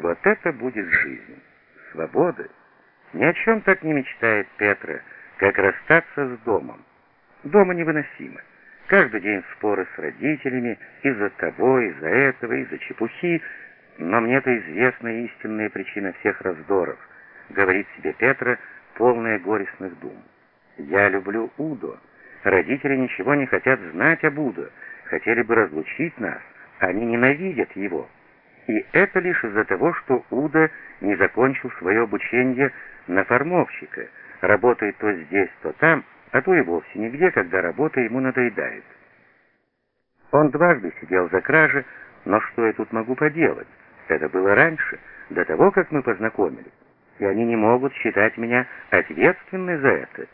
Вот это будет жизнь. Свобода. Ни о чем так не мечтает Петра, как расстаться с домом. Дома невыносимо. Каждый день споры с родителями из-за того, из-за этого, из-за чепухи. Но мне-то известна истинная причина всех раздоров, говорит себе Петра, полная горестных дум. Я люблю Удо. Родители ничего не хотят знать об Удо, хотели бы разлучить нас, они ненавидят его. И это лишь из-за того, что Уда не закончил свое обучение на формовщика, работает то здесь, то там, а то и вовсе нигде, когда работа ему надоедает. Он дважды сидел за кражи, но что я тут могу поделать? Это было раньше, до того, как мы познакомились, и они не могут считать меня ответственной за это.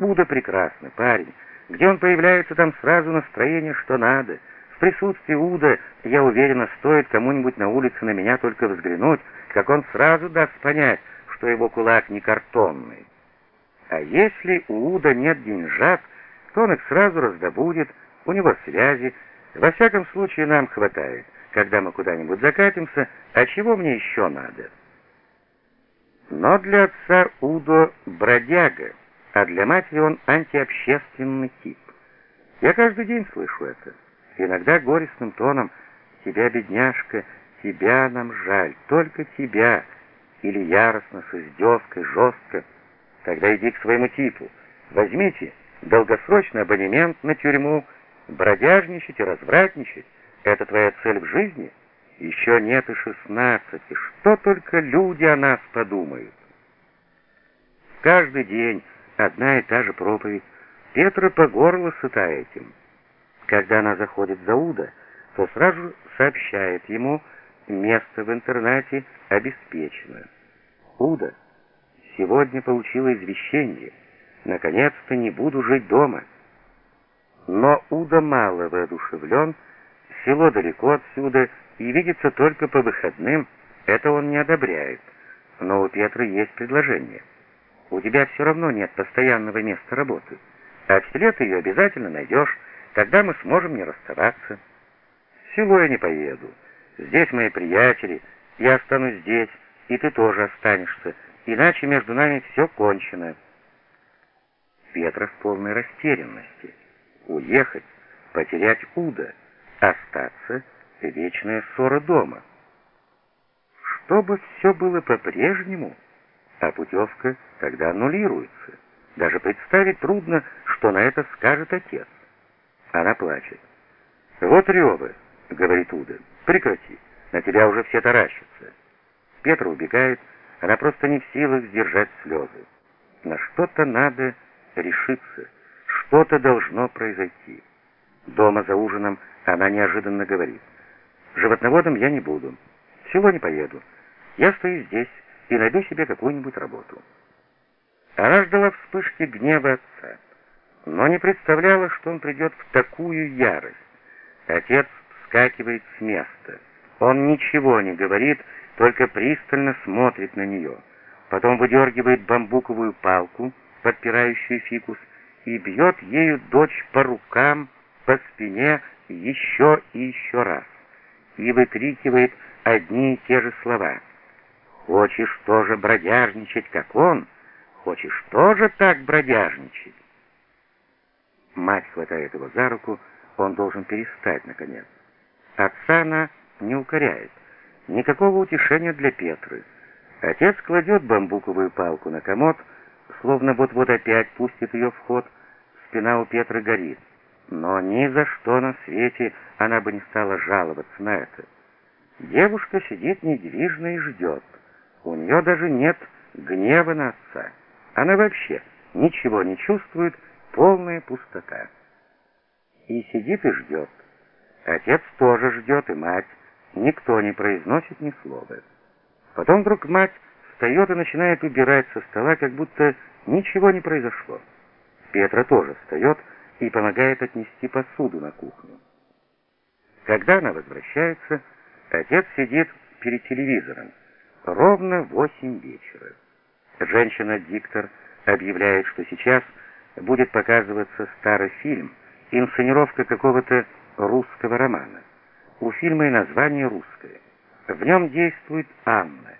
Уда прекрасный парень, где он появляется, там сразу настроение, что надо. Присутствии Уда, я уверена, стоит кому-нибудь на улице на меня только взглянуть, как он сразу даст понять, что его кулак не картонный. А если у Уда нет деньжат, то он их сразу раздобудет, у него связи. Во всяком случае, нам хватает, когда мы куда-нибудь закатимся, а чего мне еще надо? Но для отца Удо бродяга, а для матери он антиобщественный тип. Я каждый день слышу это. Иногда горестным тоном «Тебя, бедняжка, тебя нам жаль, только тебя» или яростно, с издевкой, жестко – Тогда иди к своему типу. Возьмите долгосрочный абонемент на тюрьму, бродяжничать и развратничать. Это твоя цель в жизни? Еще нет и шестнадцати. Что только люди о нас подумают? Каждый день одна и та же проповедь. Петра по горло сыта этим. Когда она заходит за Уда, то сразу сообщает ему, место в интернате обеспечено. Уда — Сегодня получила извещение. Наконец-то не буду жить дома. Но Уда мало воодушевлен, село далеко отсюда, и видится только по выходным. Это он не одобряет. Но у Петры есть предложение. У тебя все равно нет постоянного места работы. А в селе ты ее обязательно найдешь, тогда мы сможем не расставаться. В село я не поеду. Здесь мои приятели, я останусь здесь, и ты тоже останешься иначе между нами все кончено. Петра в полной растерянности. Уехать, потерять Уда, остаться — вечная ссора дома. Чтобы все было по-прежнему, а путевка тогда аннулируется. Даже представить трудно, что на это скажет отец. Она плачет. «Вот ревы», — говорит Уда, — «прекрати, на тебя уже все таращатся». Петра убегает, она просто не в силах сдержать слезы. На что-то надо решиться, что-то должно произойти. Дома за ужином она неожиданно говорит. «Животноводом я не буду, в не поеду. Я стою здесь и найду себе какую-нибудь работу». Она ждала вспышки гнева отца, но не представляла, что он придет в такую ярость. Отец вскакивает с места. Он ничего не говорит, только пристально смотрит на нее. Потом выдергивает бамбуковую палку, подпирающую фикус, и бьет ею дочь по рукам, по спине еще и еще раз. И выкрикивает одни и те же слова. «Хочешь тоже бродяжничать, как он? Хочешь тоже так бродяжничать?» Мать хватает его за руку, он должен перестать, наконец. Отца она не укоряет. Никакого утешения для Петры. Отец кладет бамбуковую палку на комод, словно вот-вот опять пустит ее в ход. Спина у Петры горит. Но ни за что на свете она бы не стала жаловаться на это. Девушка сидит недвижно и ждет. У нее даже нет гнева на отца. Она вообще ничего не чувствует, полная пустота. И сидит и ждет. Отец тоже ждет, и мать. Никто не произносит ни слова. Потом вдруг мать встает и начинает убирать со стола, как будто ничего не произошло. Петра тоже встает и помогает отнести посуду на кухню. Когда она возвращается, отец сидит перед телевизором. Ровно восемь вечера. Женщина-диктор объявляет, что сейчас будет показываться старый фильм, инсценировка какого-то русского романа. У фильма и название русское. В нем действует Анна.